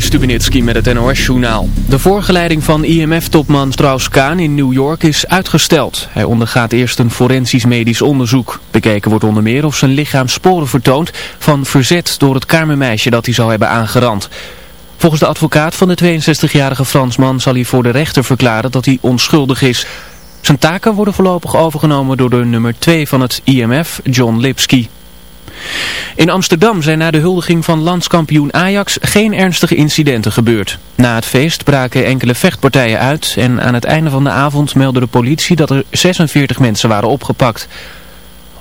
Stubenitski met het NOS-journaal. De voorgeleiding van IMF-topman Strauss-Kaan in New York is uitgesteld. Hij ondergaat eerst een forensisch medisch onderzoek. Bekeken wordt onder meer of zijn lichaam sporen vertoont van verzet door het kamermeisje dat hij zou hebben aangerand. Volgens de advocaat van de 62-jarige Fransman zal hij voor de rechter verklaren dat hij onschuldig is. Zijn taken worden voorlopig overgenomen door de nummer 2 van het IMF, John Lipsky. In Amsterdam zijn na de huldiging van landskampioen Ajax geen ernstige incidenten gebeurd. Na het feest braken enkele vechtpartijen uit en aan het einde van de avond meldde de politie dat er 46 mensen waren opgepakt.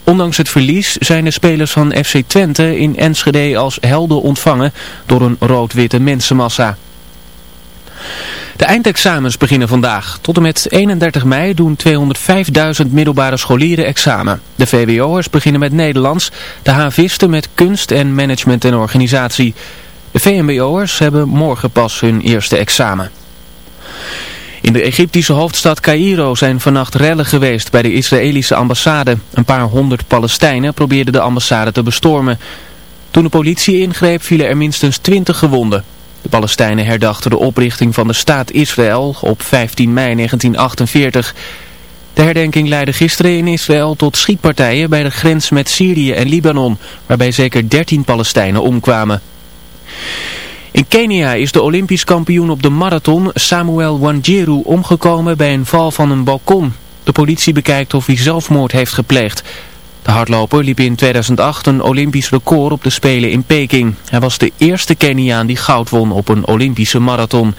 Ondanks het verlies zijn de spelers van FC Twente in Enschede als helden ontvangen door een rood-witte mensenmassa. De eindexamens beginnen vandaag. Tot en met 31 mei doen 205.000 middelbare scholieren examen. De VWO'ers beginnen met Nederlands, de havisten met kunst en management en organisatie. De VMBO'ers hebben morgen pas hun eerste examen. In de Egyptische hoofdstad Cairo zijn vannacht rellen geweest bij de Israëlische ambassade. Een paar honderd Palestijnen probeerden de ambassade te bestormen. Toen de politie ingreep vielen er minstens twintig gewonden. De Palestijnen herdachten de oprichting van de staat Israël op 15 mei 1948. De herdenking leidde gisteren in Israël tot schietpartijen bij de grens met Syrië en Libanon, waarbij zeker 13 Palestijnen omkwamen. In Kenia is de Olympisch kampioen op de marathon Samuel Wanjiru omgekomen bij een val van een balkon. De politie bekijkt of hij zelfmoord heeft gepleegd. De hardloper liep in 2008 een Olympisch record op de Spelen in Peking. Hij was de eerste Keniaan die goud won op een Olympische marathon.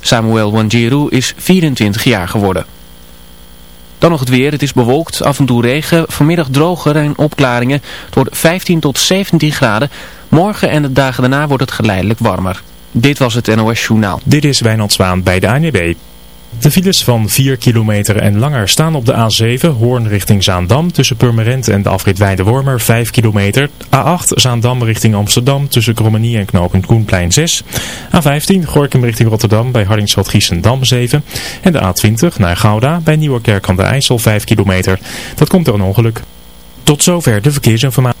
Samuel Wanjiru is 24 jaar geworden. Dan nog het weer. Het is bewolkt, af en toe regen, vanmiddag droger en opklaringen. Het wordt 15 tot 17 graden. Morgen en de dagen daarna wordt het geleidelijk warmer. Dit was het NOS Journaal. Dit is Wijnand Zwaan bij de ANWB. De files van 4 kilometer en langer staan op de A7 Hoorn richting Zaandam tussen Purmerend en de afrit Weidewormer 5 kilometer. A8 Zaandam richting Amsterdam tussen Krommenie en knooppunt Koenplein 6. A15 Gorkum richting Rotterdam bij Hardingsveld Giessendam 7. En de A20 naar Gouda bij Nieuwerkerk aan de IJssel 5 kilometer. Dat komt door een ongeluk. Tot zover de verkeersinformatie.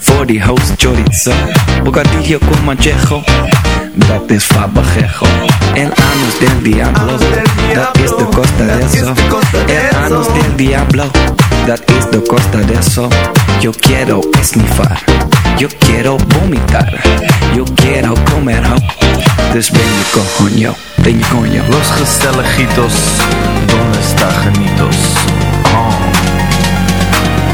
For the house chorizo. Bocadillo con manchejo. Dat is fabajejo. El anus del diablo. Dat is de costa de eso. El anus del diablo. Dat is de costa de eso. Yo quiero esnifar. Yo quiero vomitar. Yo quiero comer ho. Dus ben je coño, ben je coño. Los gezelligitos, donde está Janitos? Oh.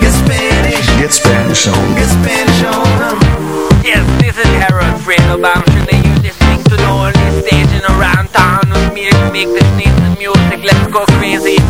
Get Spanish, Get Spanish on. get Spanish on. Yes, this is Harold Fredo Bamshin and you're listening to the only station around town with me to make this nice music. Let's go crazy.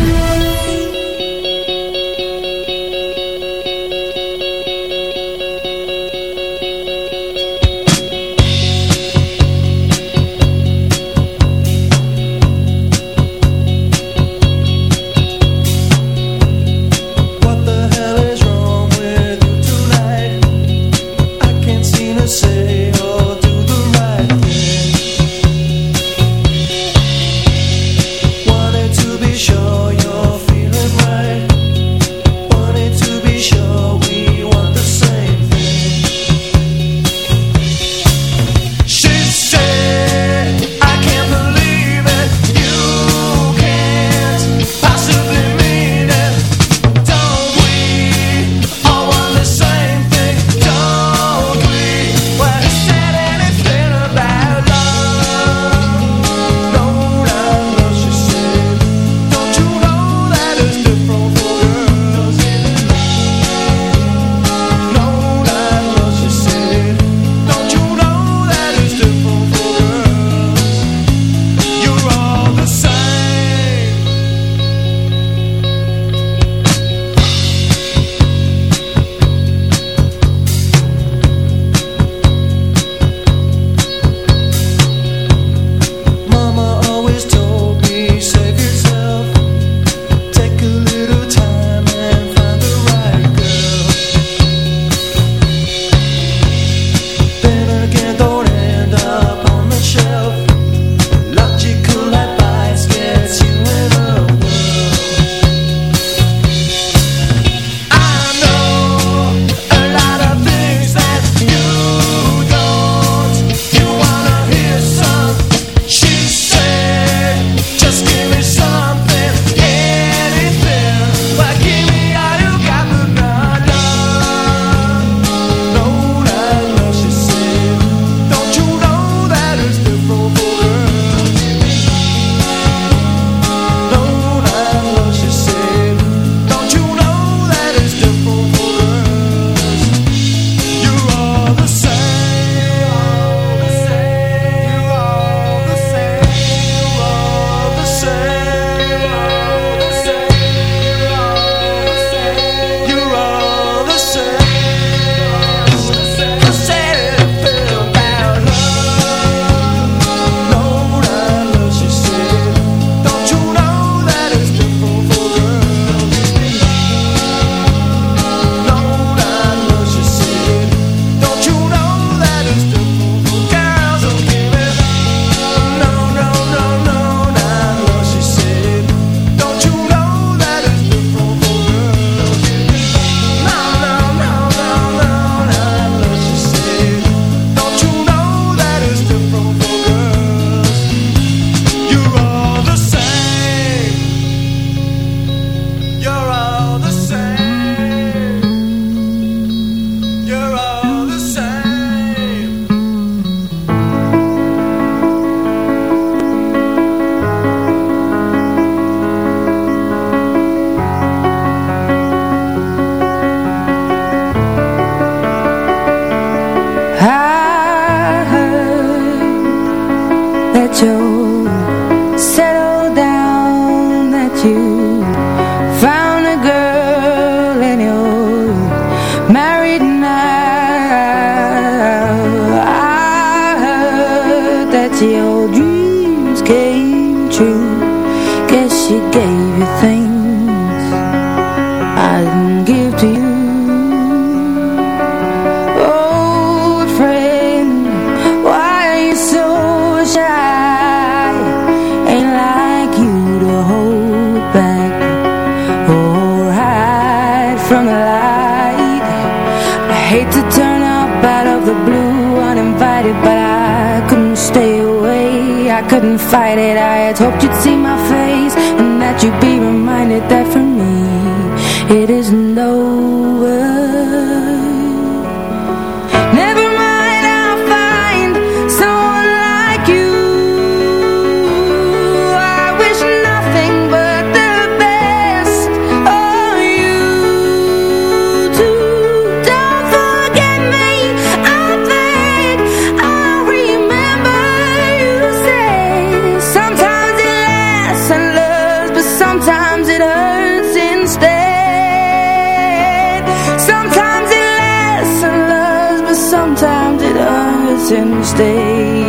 In elke kamer stond tv.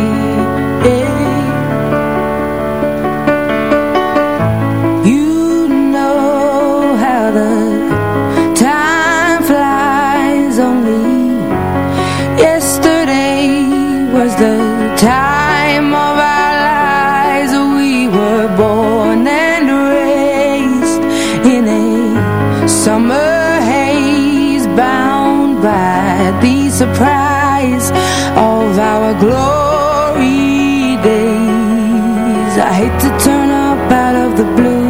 En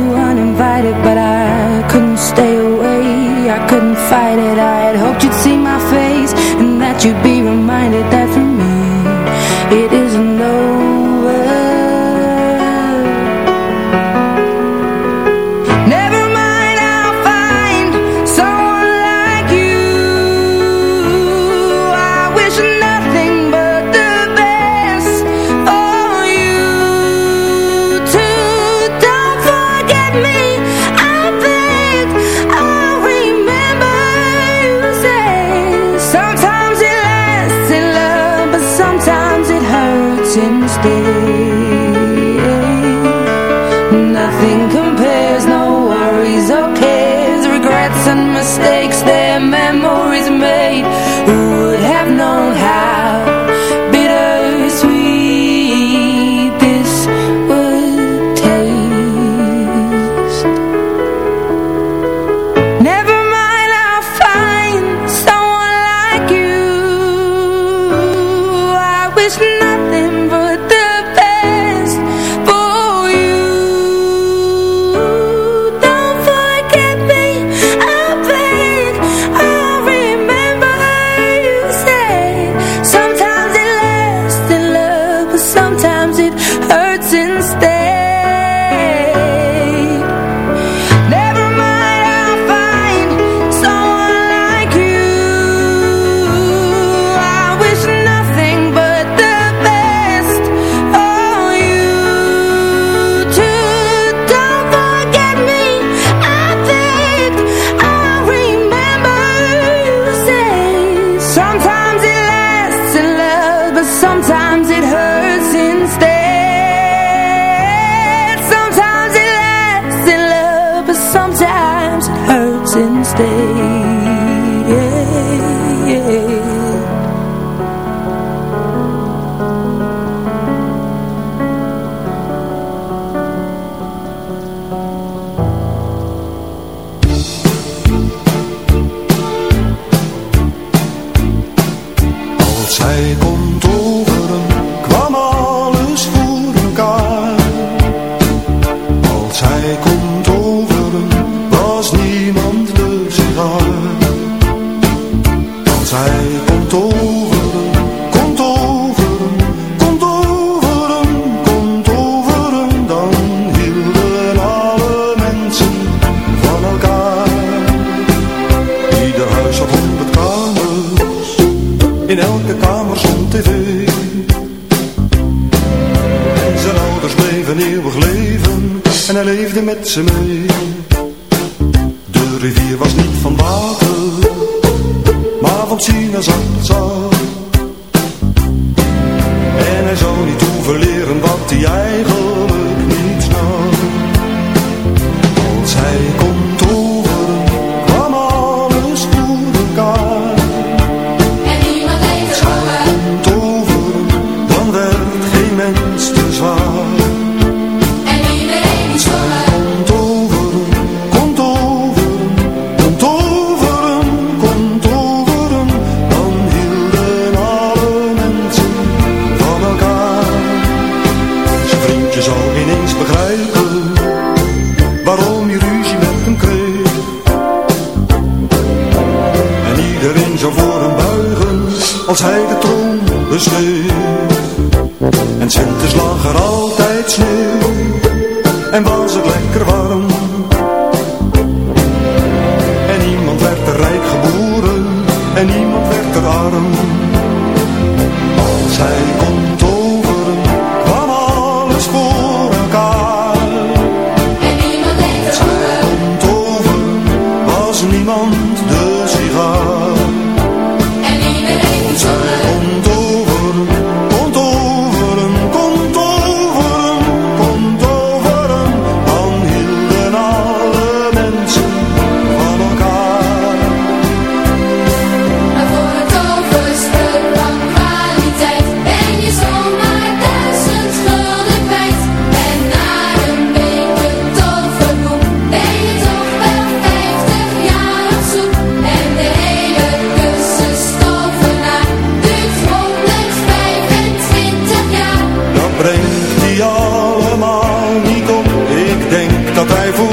jij gelooft. Dat voor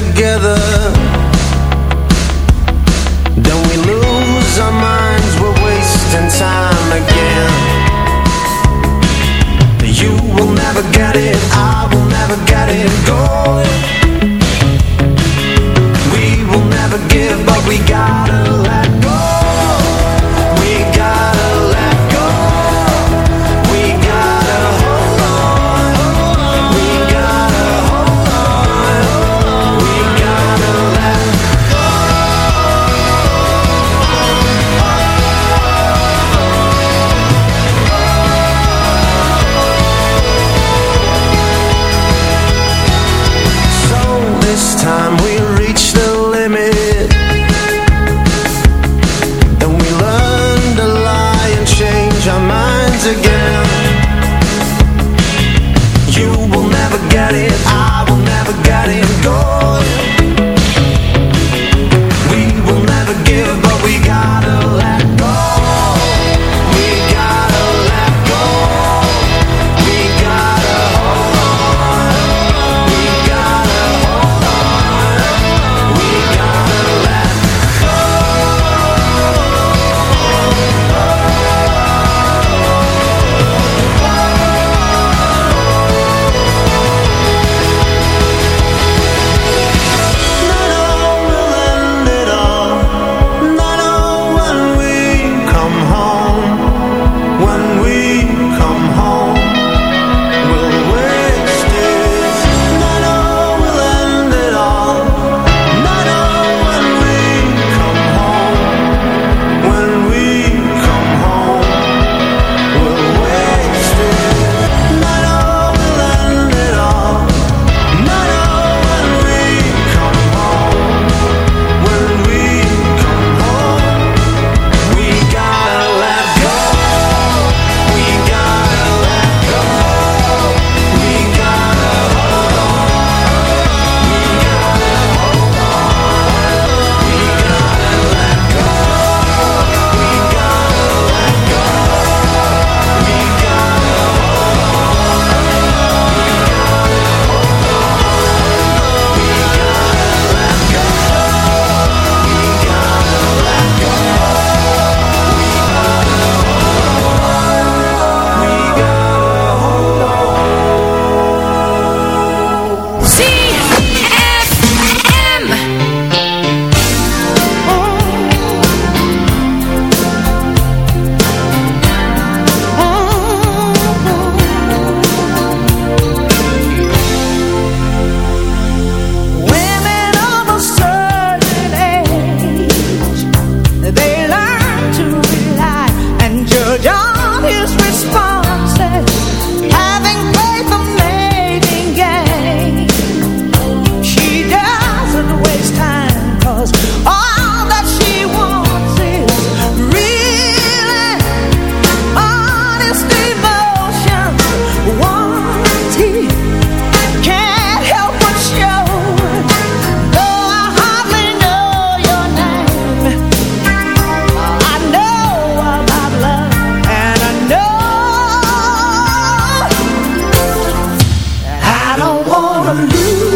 together gonna lose.